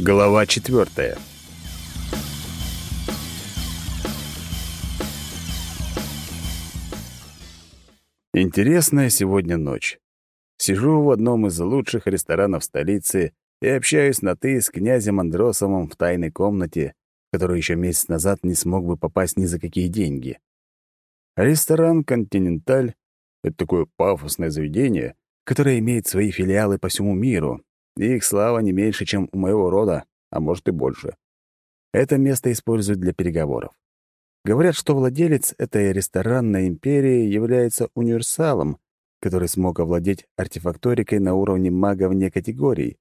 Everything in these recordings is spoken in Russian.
Глава четвертая. Интересная сегодня ночь. Сижу в одном из лучших ресторанов столицы и общаюсь на «ты» с князем Андросовым в тайной комнате, в которую еще месяц назад не смог бы попасть ни за какие деньги. Ресторан «Континенталь» — это такое пафосное заведение, которое имеет свои филиалы по всему миру, и их слава не меньше, чем у моего рода, а может и больше. Это место используют для переговоров. Говорят, что владелец этой ресторанной империи является универсалом, который смог овладеть артефакторикой на уровне мага вне категорий.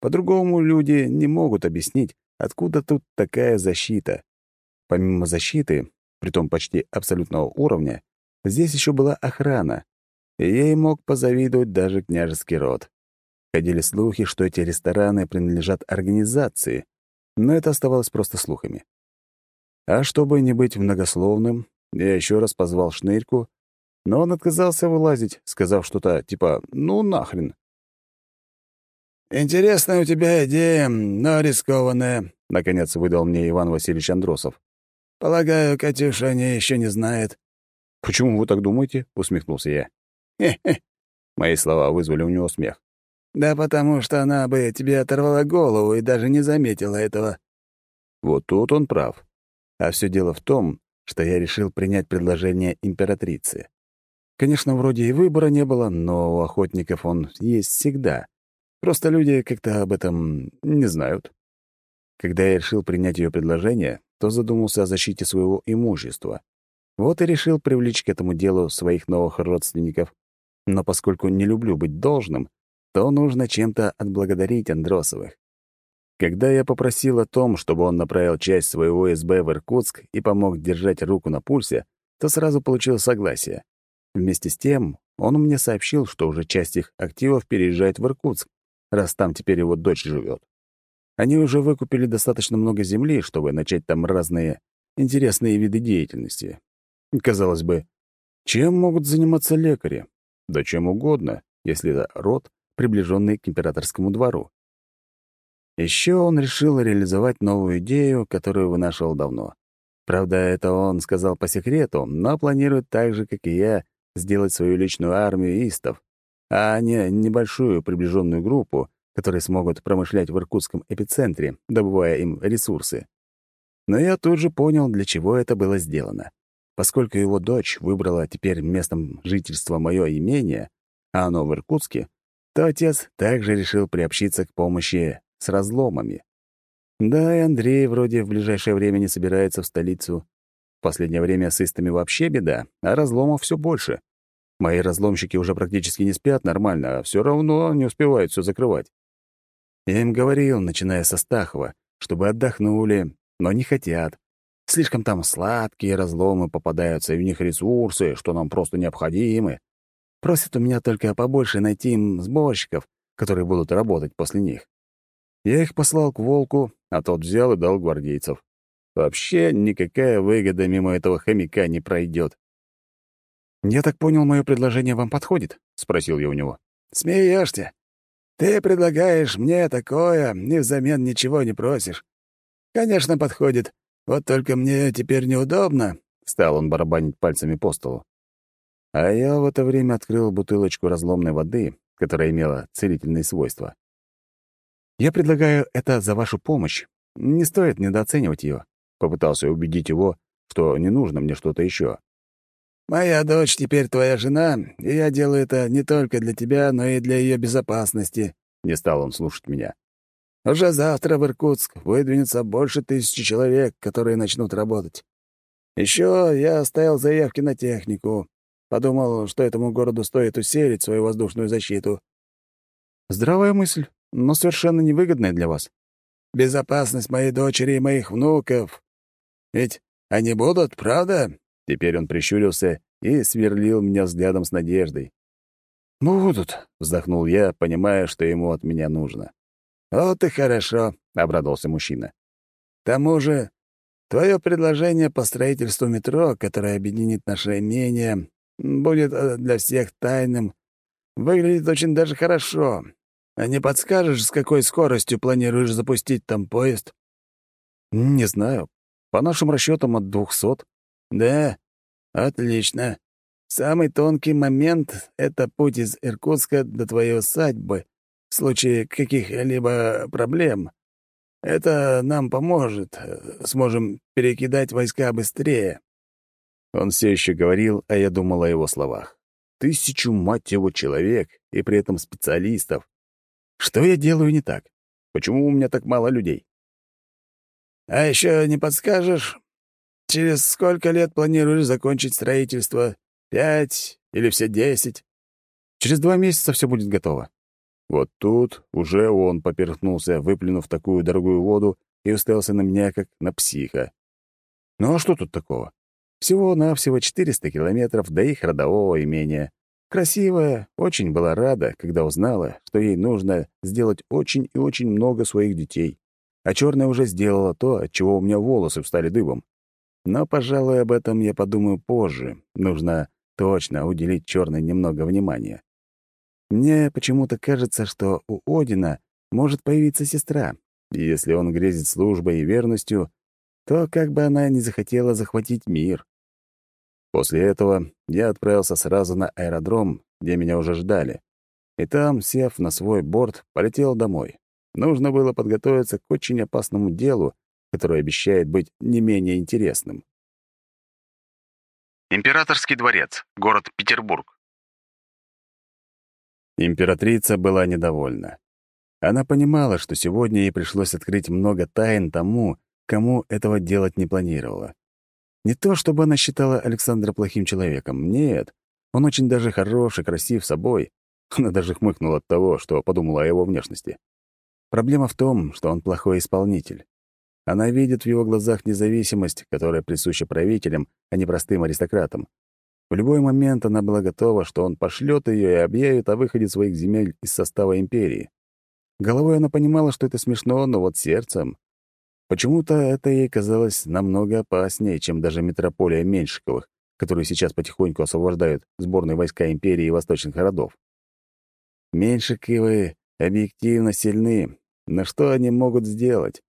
По-другому люди не могут объяснить, откуда тут такая защита. Помимо защиты, притом почти абсолютного уровня, здесь еще была охрана, и ей мог позавидовать даже княжеский род. Ходили слухи, что эти рестораны принадлежат организации, но это оставалось просто слухами. А чтобы не быть многословным, я еще раз позвал Шнырьку, но он отказался вылазить, сказав что-то типа «ну нахрен». «Интересная у тебя идея, но рискованная», — наконец выдал мне Иван Васильевич Андросов. «Полагаю, Катюша о ней еще не знает». «Почему вы так думаете?» — усмехнулся я. «Хе-хе». Мои слова вызвали у него смех. «Да потому что она бы тебе оторвала голову и даже не заметила этого». Вот тут он прав. А все дело в том, что я решил принять предложение императрицы. Конечно, вроде и выбора не было, но у охотников он есть всегда. Просто люди как-то об этом не знают. Когда я решил принять ее предложение, то задумался о защите своего имущества. Вот и решил привлечь к этому делу своих новых родственников. Но поскольку не люблю быть должным, то нужно чем-то отблагодарить Андросовых. Когда я попросил о том, чтобы он направил часть своего СБ в Иркутск и помог держать руку на пульсе, то сразу получил согласие. Вместе с тем он мне сообщил, что уже часть их активов переезжает в Иркутск, раз там теперь его дочь живет. Они уже выкупили достаточно много земли, чтобы начать там разные интересные виды деятельности. Казалось бы, чем могут заниматься лекари? Да чем угодно, если это род, приближенный к императорскому двору. Еще он решил реализовать новую идею, которую вынашивал давно. Правда, это он сказал по секрету, но планирует так же, как и я, сделать свою личную армию истов, а не небольшую приближенную группу, которые смогут промышлять в иркутском эпицентре, добывая им ресурсы. Но я тут же понял, для чего это было сделано. Поскольку его дочь выбрала теперь местом жительства мое имение, а оно в Иркутске, то отец также решил приобщиться к помощи с разломами. Да, и Андрей вроде в ближайшее время не собирается в столицу. В последнее время с истами вообще беда, а разломов все больше. Мои разломщики уже практически не спят нормально, а все равно не успевают все закрывать. Я им говорил, начиная со Стахова, чтобы отдохнули, но не хотят. Слишком там сладкие разломы попадаются, и в них ресурсы, что нам просто необходимы. Просят у меня только побольше найти им сборщиков, которые будут работать после них. Я их послал к волку, а тот взял и дал гвардейцев. Вообще никакая выгода мимо этого хомяка не пройдет. «Я так понял, мое предложение вам подходит?» — спросил я у него. «Смеешься? Ты предлагаешь мне такое и взамен ничего не просишь. Конечно, подходит. Вот только мне теперь неудобно», — стал он барабанить пальцами по столу. А я в это время открыл бутылочку разломной воды, которая имела целительные свойства. Я предлагаю это за вашу помощь. Не стоит недооценивать ее. Попытался убедить его, что не нужно мне что-то еще. «Моя дочь теперь твоя жена, и я делаю это не только для тебя, но и для ее безопасности», — не стал он слушать меня. «Уже завтра в Иркутск выдвинется больше тысячи человек, которые начнут работать. Еще я оставил заявки на технику. Подумал, что этому городу стоит усилить свою воздушную защиту». «Здравая мысль но совершенно невыгодное для вас. Безопасность моей дочери и моих внуков. Ведь они будут, правда?» Теперь он прищурился и сверлил меня взглядом с надеждой. «Будут», — вздохнул я, понимая, что ему от меня нужно. «Вот и хорошо», — обрадовался мужчина. «К тому же, твое предложение по строительству метро, которое объединит наше имение, будет э, для всех тайным, выглядит очень даже хорошо. А не подскажешь, с какой скоростью планируешь запустить там поезд?» «Не знаю. По нашим расчетам от двухсот». «Да? Отлично. Самый тонкий момент — это путь из Иркутска до твоей усадьбы в случае каких-либо проблем. Это нам поможет. Сможем перекидать войска быстрее». Он все еще говорил, а я думал о его словах. Тысячу, мать его, человек, и при этом специалистов. Что я делаю не так? Почему у меня так мало людей? «А еще не подскажешь, через сколько лет планируешь закончить строительство?» Пять или все десять? Через два месяца все будет готово. Вот тут уже он поперхнулся, выплюнув такую дорогую воду и уставился на меня, как на психа. Ну а что тут такого? Всего-навсего 400 километров до их родового имения. Красивая, очень была рада, когда узнала, что ей нужно сделать очень и очень много своих детей. А черная уже сделала то, от чего у меня волосы встали дыбом. Но, пожалуй, об этом я подумаю позже. Нужно точно уделить черной немного внимания. Мне почему-то кажется, что у Одина может появиться сестра, если он грезит службой и верностью, то как бы она не захотела захватить мир. После этого я отправился сразу на аэродром, где меня уже ждали, и там, сев на свой борт, полетел домой. Нужно было подготовиться к очень опасному делу, которое обещает быть не менее интересным. Императорский дворец, город Петербург. Императрица была недовольна. Она понимала, что сегодня ей пришлось открыть много тайн тому, кому этого делать не планировала. Не то, чтобы она считала Александра плохим человеком, нет. Он очень даже хорош и красив собой. Она даже хмыкнула от того, что подумала о его внешности. Проблема в том, что он плохой исполнитель. Она видит в его глазах независимость, которая присуща правителям, а не простым аристократам. В любой момент она была готова, что он пошлет ее и объявит о выходе своих земель из состава империи. Головой она понимала, что это смешно, но вот сердцем... Почему-то это ей казалось намного опаснее, чем даже метрополия Меньшиковых, которую сейчас потихоньку освобождают сборные войска империи и восточных городов. Меньшиковы объективно сильны, но что они могут сделать?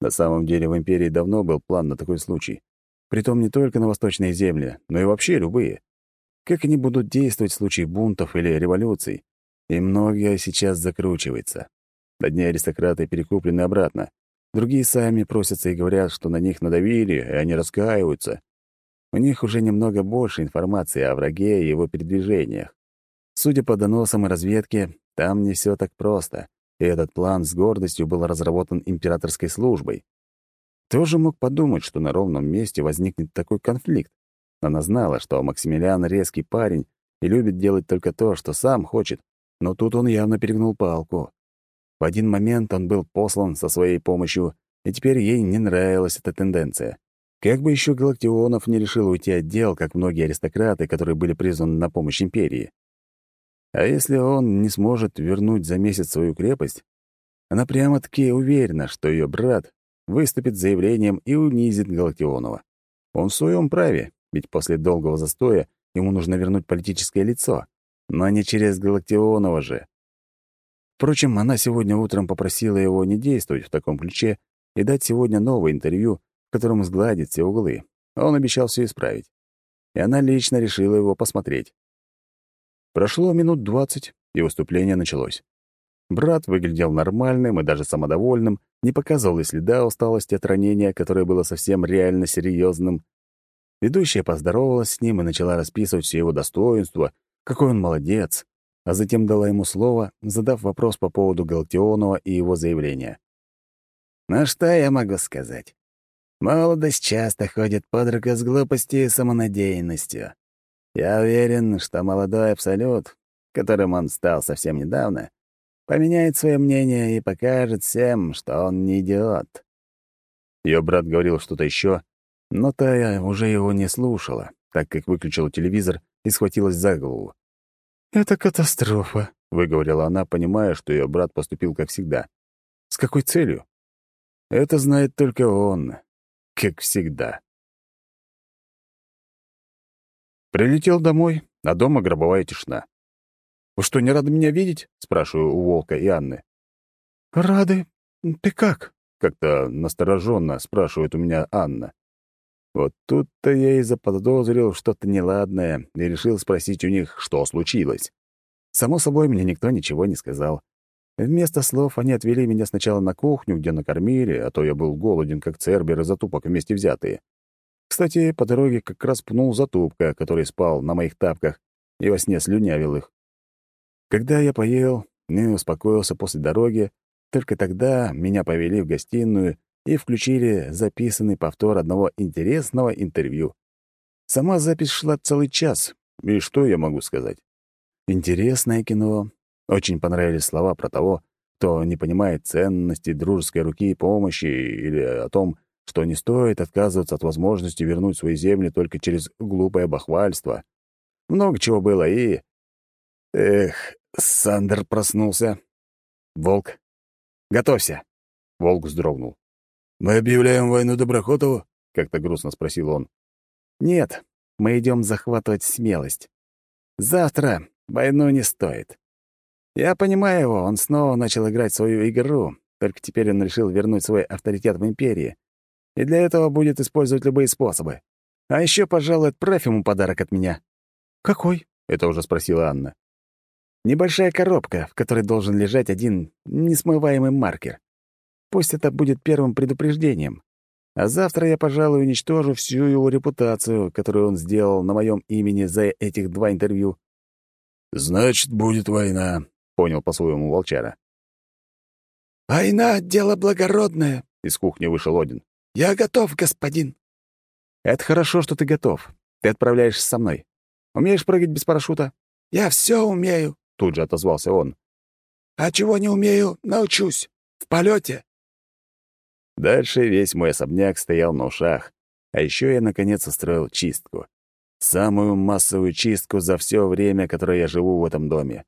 На самом деле в Империи давно был план на такой случай. Притом не только на восточные земли, но и вообще любые. Как они будут действовать в случае бунтов или революций? И многое сейчас закручивается. Одни аристократы перекуплены обратно. Другие сами просятся и говорят, что на них надавили, и они раскаиваются. У них уже немного больше информации о враге и его передвижениях. Судя по доносам и разведке, там не все так просто и этот план с гордостью был разработан императорской службой. Тоже мог подумать, что на ровном месте возникнет такой конфликт. Она знала, что Максимилиан резкий парень и любит делать только то, что сам хочет, но тут он явно перегнул палку. В один момент он был послан со своей помощью, и теперь ей не нравилась эта тенденция. Как бы еще Галактионов не решил уйти от дел, как многие аристократы, которые были призваны на помощь империи. А если он не сможет вернуть за месяц свою крепость, она прямо-таки уверена, что ее брат выступит с заявлением и унизит Галактионова. Он в своем праве, ведь после долгого застоя ему нужно вернуть политическое лицо, но не через Галактионова же. Впрочем, она сегодня утром попросила его не действовать в таком ключе и дать сегодня новое интервью, в котором сгладит все углы. Он обещал все исправить. И она лично решила его посмотреть. Прошло минут двадцать, и выступление началось. Брат выглядел нормальным и даже самодовольным, не показывал и следа усталости от ранения, которое было совсем реально серьезным. Ведущая поздоровалась с ним и начала расписывать все его достоинства, какой он молодец, а затем дала ему слово, задав вопрос по поводу Галактионова и его заявления. «Ну что я могу сказать? Молодость часто ходит под руку с глупостью и самонадеянностью. Я уверен, что молодой Абсолют, которым он стал совсем недавно, поменяет свое мнение и покажет всем, что он не идиот. Ее брат говорил что-то еще, но Тая уже его не слушала, так как выключила телевизор и схватилась за голову. «Это катастрофа», — выговорила она, понимая, что ее брат поступил как всегда. «С какой целью?» «Это знает только он, как всегда». Прилетел домой, а дома гробовая тишина. Вы что, не рады меня видеть?» — спрашиваю у Волка и Анны. «Рады. Ты как?» — как-то настороженно спрашивает у меня Анна. Вот тут-то я и заподозрил что-то неладное и решил спросить у них, что случилось. Само собой, мне никто ничего не сказал. Вместо слов они отвели меня сначала на кухню, где накормили, а то я был голоден, как цербер и затупок вместе взятые. Кстати, по дороге как раз пнул затупка, который спал на моих тапках и во сне слюнявил их. Когда я поел и успокоился после дороги, только тогда меня повели в гостиную и включили записанный повтор одного интересного интервью. Сама запись шла целый час, и что я могу сказать? Интересное кино. Очень понравились слова про того, кто не понимает ценности дружеской руки и помощи, или о том, что не стоит отказываться от возможности вернуть свои земли только через глупое бахвальство. Много чего было и... Эх, Сандер проснулся. Волк. «Готовься!» Волк вздрогнул. «Мы объявляем войну Доброхотову?» — как-то грустно спросил он. «Нет, мы идем захватывать смелость. Завтра войну не стоит. Я понимаю его, он снова начал играть свою игру, только теперь он решил вернуть свой авторитет в Империи. И для этого будет использовать любые способы. А еще, пожалуй, отправь ему подарок от меня». «Какой?» — это уже спросила Анна. «Небольшая коробка, в которой должен лежать один несмываемый маркер. Пусть это будет первым предупреждением. А завтра я, пожалуй, уничтожу всю его репутацию, которую он сделал на моем имени за этих два интервью. «Значит, будет война», — понял по-своему волчара. «Война — дело благородное», — из кухни вышел Один. «Я готов, господин». «Это хорошо, что ты готов. Ты отправляешься со мной. Умеешь прыгать без парашюта?» «Я все умею», — тут же отозвался он. «А чего не умею, научусь. В полете. Дальше весь мой особняк стоял на ушах, а еще я, наконец, устроил чистку. Самую массовую чистку за все время, которое я живу в этом доме.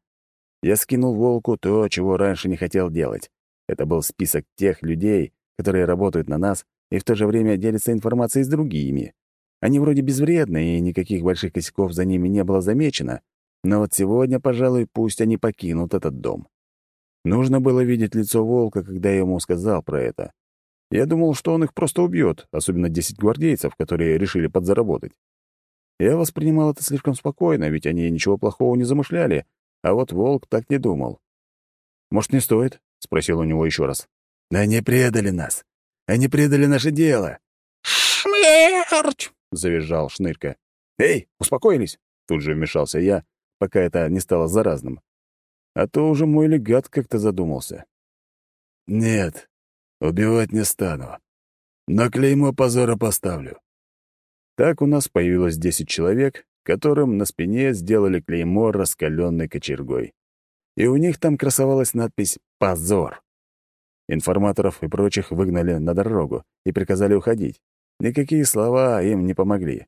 Я скинул волку то, чего раньше не хотел делать. Это был список тех людей, которые работают на нас и в то же время делятся информацией с другими. Они вроде безвредны, и никаких больших косяков за ними не было замечено, но вот сегодня, пожалуй, пусть они покинут этот дом. Нужно было видеть лицо волка, когда я ему сказал про это. Я думал, что он их просто убьет, особенно 10 гвардейцев, которые решили подзаработать. Я воспринимал это слишком спокойно, ведь они ничего плохого не замышляли, а вот волк так не думал. «Может, не стоит?» — спросил у него еще раз. «Они предали нас. Они предали наше дело». «Смерть!» — завизжал Шнырька. «Эй, успокоились!» — тут же вмешался я, пока это не стало заразным. А то уже мой легат как-то задумался. «Нет, Убивать не стану. Но клеймо позора поставлю. Так у нас появилось десять человек, которым на спине сделали клеймо раскаленной кочергой. И у них там красовалась надпись «Позор». Информаторов и прочих выгнали на дорогу и приказали уходить. Никакие слова им не помогли.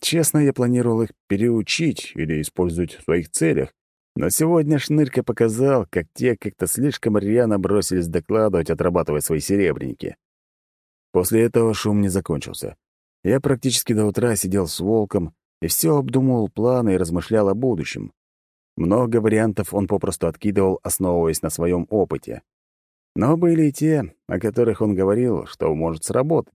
Честно, я планировал их переучить или использовать в своих целях, но сегодня Шнырька показал, как те как-то слишком рьяно бросились докладывать, отрабатывая свои серебряники. После этого шум не закончился. Я практически до утра сидел с волком и все обдумывал планы и размышлял о будущем. Много вариантов он попросту откидывал, основываясь на своем опыте. Но были и те, о которых он говорил, что может сработать.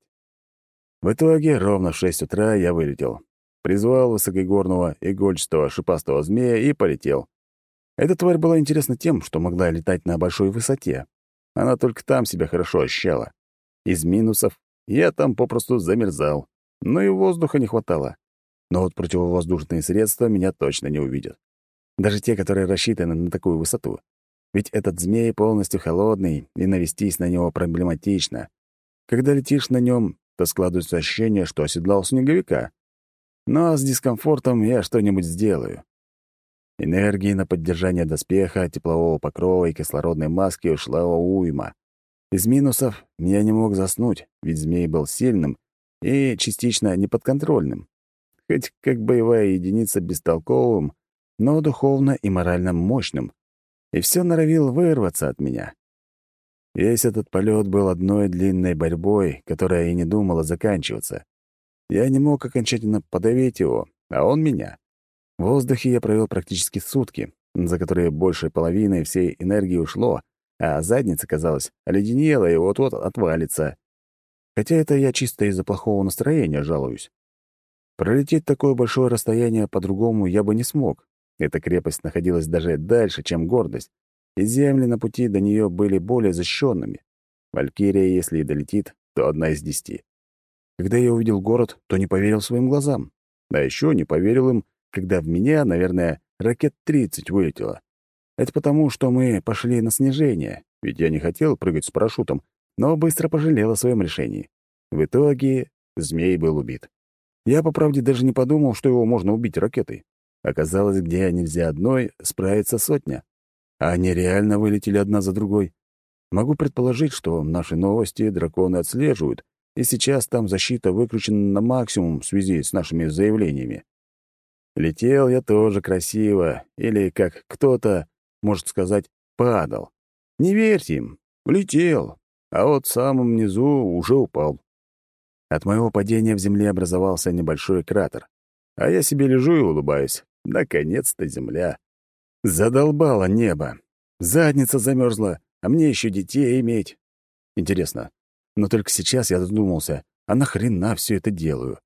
В итоге ровно в шесть утра я вылетел. Призвал высокогорного игольчатого шипастого змея и полетел. Эта тварь была интересна тем, что могла летать на большой высоте. Она только там себя хорошо ощущала. Из минусов я там попросту замерзал, но и воздуха не хватало. Но вот противовоздушные средства меня точно не увидят. Даже те, которые рассчитаны на такую высоту. Ведь этот змей полностью холодный, и навестись на него проблематично. Когда летишь на нем, то складывается ощущение, что оседлал снеговика. Но с дискомфортом я что-нибудь сделаю. Энергии на поддержание доспеха, теплового покрова и кислородной маски ушла уйма. Из минусов я не мог заснуть, ведь змей был сильным и частично неподконтрольным. Хоть как боевая единица бестолковым, но духовно и морально мощным. И все норовил вырваться от меня. Весь этот полет был одной длинной борьбой, которая и не думала заканчиваться. Я не мог окончательно подавить его, а он меня. В воздухе я провел практически сутки, за которые большей половиной всей энергии ушло, а задница, казалось, оледенела и вот-вот отвалится. Хотя это я чисто из-за плохого настроения жалуюсь. Пролететь такое большое расстояние по-другому я бы не смог. Эта крепость находилась даже дальше, чем гордость, и земли на пути до нее были более защищенными. Валькирия, если и долетит, то одна из десяти. Когда я увидел город, то не поверил своим глазам. А еще не поверил им, когда в меня, наверное, ракет 30 вылетело. Это потому, что мы пошли на снижение, ведь я не хотел прыгать с парашютом, но быстро пожалел о своем решении. В итоге змей был убит. Я, по правде, даже не подумал, что его можно убить ракетой. Оказалось, где нельзя одной, справиться сотня. А они реально вылетели одна за другой. Могу предположить, что наши новости драконы отслеживают, и сейчас там защита выключена на максимум в связи с нашими заявлениями. Летел я тоже красиво, или, как кто-то может сказать, падал. Не верьте им, летел, а вот в самом низу уже упал. От моего падения в земле образовался небольшой кратер. А я себе лежу и улыбаюсь. Наконец-то земля. Задолбало небо. Задница замерзла, а мне еще детей иметь. Интересно, но только сейчас я задумался, а нахрена все это делаю?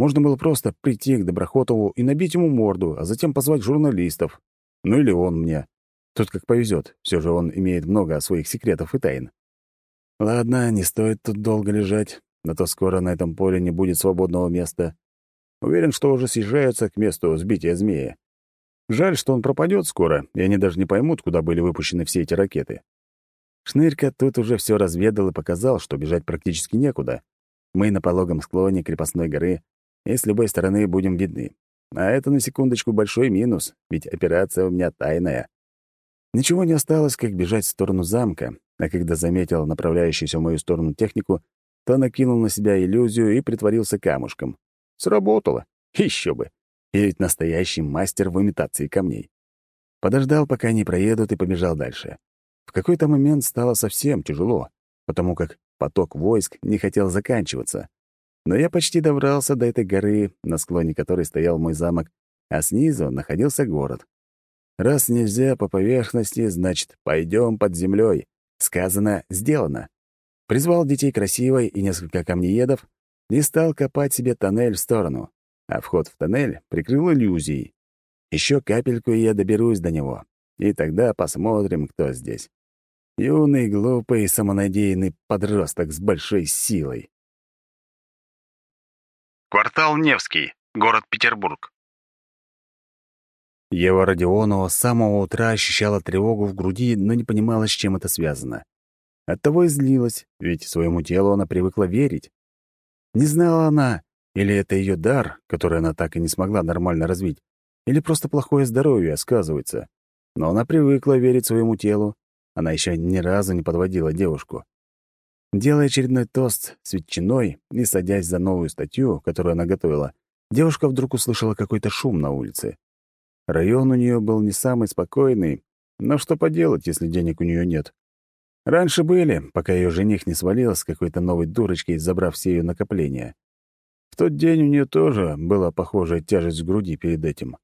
Можно было просто прийти к Доброхотову и набить ему морду, а затем позвать журналистов. Ну или он мне. Тут как повезет, все же он имеет много своих секретов и тайн. Ладно, не стоит тут долго лежать, на то скоро на этом поле не будет свободного места. Уверен, что уже съезжаются к месту сбития змея. Жаль, что он пропадет скоро, и они даже не поймут, куда были выпущены все эти ракеты. Шнырька тут уже все разведал и показал, что бежать практически некуда. Мы на пологом склоне крепостной горы, и с любой стороны будем видны. А это, на секундочку, большой минус, ведь операция у меня тайная. Ничего не осталось, как бежать в сторону замка, а когда заметил направляющуюся в мою сторону технику, то накинул на себя иллюзию и притворился камушком. Сработало. Еще бы. Я ведь настоящий мастер в имитации камней. Подождал, пока они проедут, и побежал дальше. В какой-то момент стало совсем тяжело, потому как поток войск не хотел заканчиваться. Но я почти добрался до этой горы, на склоне которой стоял мой замок, а снизу находился город. Раз нельзя по поверхности, значит, пойдем под землей. Сказано, сделано. Призвал детей красивой и несколько камнеедов и стал копать себе тоннель в сторону, а вход в тоннель прикрыл иллюзией. Еще капельку, и я доберусь до него. И тогда посмотрим, кто здесь. Юный, глупый, самонадеянный подросток с большой силой. Квартал Невский, город Петербург. Ева Родионова с самого утра ощущала тревогу в груди, но не понимала, с чем это связано. Оттого и злилась, ведь своему телу она привыкла верить. Не знала она, или это ее дар, который она так и не смогла нормально развить, или просто плохое здоровье сказывается. Но она привыкла верить своему телу. Она еще ни разу не подводила девушку. Делая очередной тост с ветчиной и садясь за новую статью, которую она готовила, девушка вдруг услышала какой-то шум на улице. Район у нее был не самый спокойный, но что поделать, если денег у нее нет? Раньше были, пока ее жених не свалил с какой-то новой дурочкой, забрав все ее накопления. В тот день у нее тоже была похожая тяжесть в груди перед этим.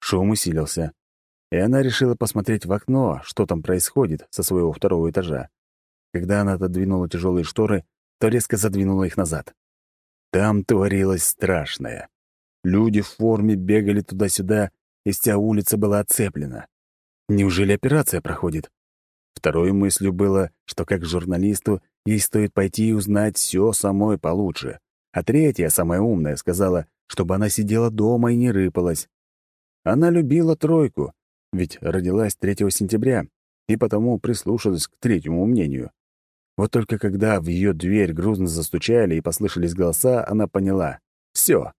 Шум усилился, и она решила посмотреть в окно, что там происходит со своего второго этажа. Когда она отодвинула тяжелые шторы, то резко задвинула их назад. Там творилось страшное. Люди в форме бегали туда-сюда, и вся улица была оцеплена. Неужели операция проходит? Второй мыслью было, что как журналисту ей стоит пойти и узнать все самой получше. А третья, самая умная, сказала, чтобы она сидела дома и не рыпалась. Она любила тройку, ведь родилась 3 сентября, и потому прислушалась к третьему мнению. Вот только когда в ее дверь грузно застучали и послышались голоса, она поняла — все.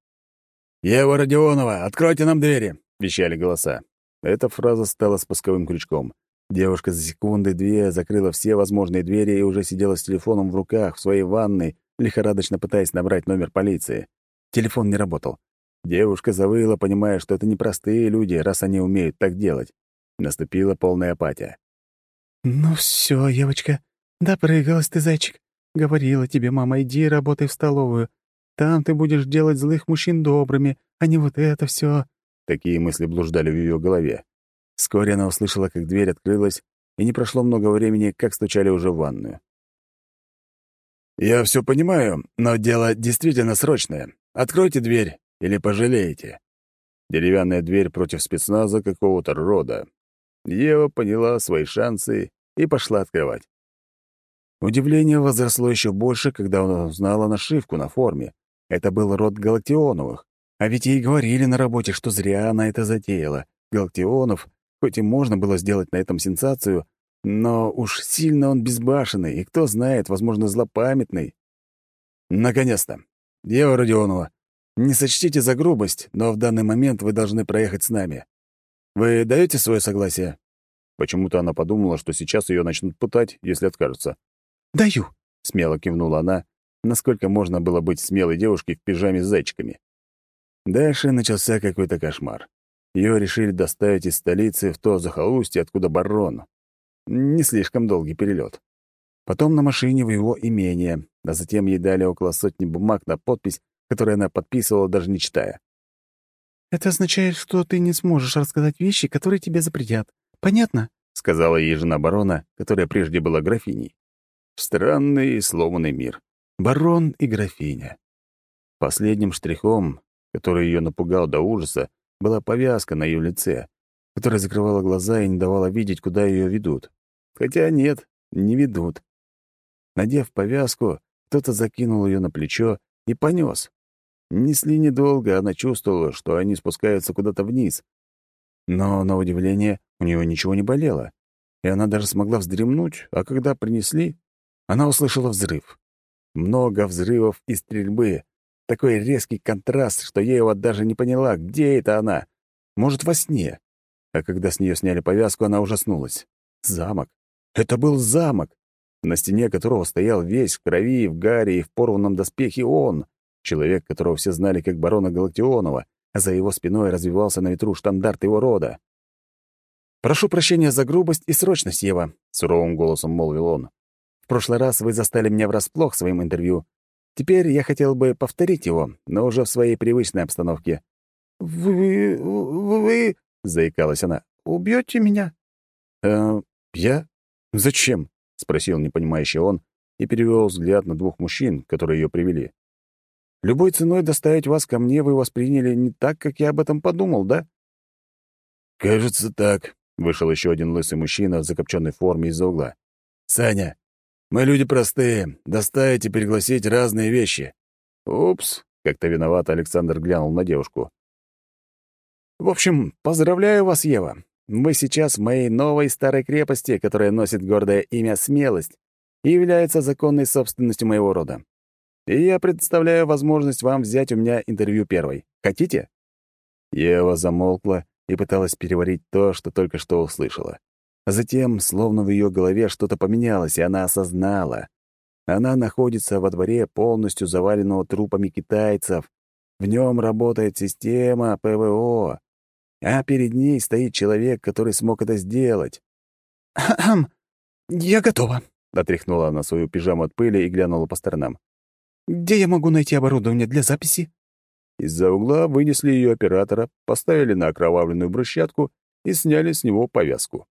«Ева Родионова, откройте нам двери!» — вещали голоса. Эта фраза стала спусковым крючком. Девушка за секунды-две закрыла все возможные двери и уже сидела с телефоном в руках в своей ванной, лихорадочно пытаясь набрать номер полиции. Телефон не работал. Девушка завыла, понимая, что это непростые люди, раз они умеют так делать. Наступила полная апатия. «Ну все, девочка, допрыгалась ты, зайчик. Говорила тебе, мама, иди работай в столовую. Там ты будешь делать злых мужчин добрыми, а не вот это все. Такие мысли блуждали в ее голове. Вскоре она услышала, как дверь открылась, и не прошло много времени, как стучали уже в ванную. «Я все понимаю, но дело действительно срочное. Откройте дверь или пожалеете». Деревянная дверь против спецназа какого-то рода. Ева поняла свои шансы и пошла открывать. Удивление возросло еще больше, когда она узнала нашивку на форме. Это был род Галактионовых. А ведь ей говорили на работе, что зря она это затеяла. Галактионов, хоть и можно было сделать на этом сенсацию, но уж сильно он безбашенный, и кто знает, возможно, злопамятный. Наконец-то. Ева Родионова, не сочтите за грубость, но в данный момент вы должны проехать с нами. Вы даете свое согласие? Почему-то она подумала, что сейчас ее начнут пытать, если откажутся. «Даю», — смело кивнула она, насколько можно было быть смелой девушкой в пижаме с зайчиками. Дальше начался какой-то кошмар. Ее решили доставить из столицы в то захолустье, откуда барон. Не слишком долгий перелет. Потом на машине в его имение, а затем ей дали около сотни бумаг на подпись, которые она подписывала, даже не читая. «Это означает, что ты не сможешь рассказать вещи, которые тебе запретят. Понятно?» — сказала ей жена барона, которая прежде была графиней. Странный и сломанный мир. Барон и графиня. Последним штрихом, который ее напугал до ужаса, была повязка на ее лице, которая закрывала глаза и не давала видеть, куда ее ведут. Хотя нет, не ведут. Надев повязку, кто-то закинул ее на плечо и понес. Несли недолго, она чувствовала, что они спускаются куда-то вниз. Но, на удивление, у нее ничего не болело, и она даже смогла вздремнуть, а когда принесли, она услышала взрыв. Много взрывов и стрельбы. Такой резкий контраст, что Ева даже не поняла, где это она. Может, во сне. А когда с нее сняли повязку, она ужаснулась. Замок. Это был замок, на стене которого стоял весь в крови, в гаре и в порванном доспехе он, человек, которого все знали как барона Галактионова, а за его спиной развивался на ветру штандарт его рода. «Прошу прощения за грубость и срочность, Ева», — суровым голосом молвил он. «В прошлый раз вы застали меня врасплох своим интервью. Теперь я хотел бы повторить его, но уже в своей привычной обстановке». «Вы... вы...» — заикалась она. «Убьете меня?» «Э, я? Зачем?» — спросил непонимающий он и перевел взгляд на двух мужчин, которые ее привели. «Любой ценой доставить вас ко мне вы восприняли не так, как я об этом подумал, да?» «Кажется, так», — вышел еще один лысый мужчина в закопченной форме из-за угла. «Саня, мы люди простые, доставить и пригласить разные вещи». «Упс», — как-то виноват Александр глянул на девушку. В общем, поздравляю вас, Ева. Вы сейчас в моей новой старой крепости, которая носит гордое имя «Смелость» и является законной собственностью моего рода. И я представляю возможность вам взять у меня интервью первой. Хотите?» Ева замолкла и пыталась переварить то, что только что услышала. А затем, словно в ее голове что-то поменялось, и она осознала. Она находится во дворе полностью заваленного трупами китайцев. В нем работает система ПВО, а перед ней стоит человек, который смог это сделать. «Хм, я готова», — отряхнула она свою пижаму от пыли и глянула по сторонам. «Где я могу найти оборудование для записи?» Из-за угла вынесли ее оператора, поставили на окровавленную брусчатку и сняли с него повязку.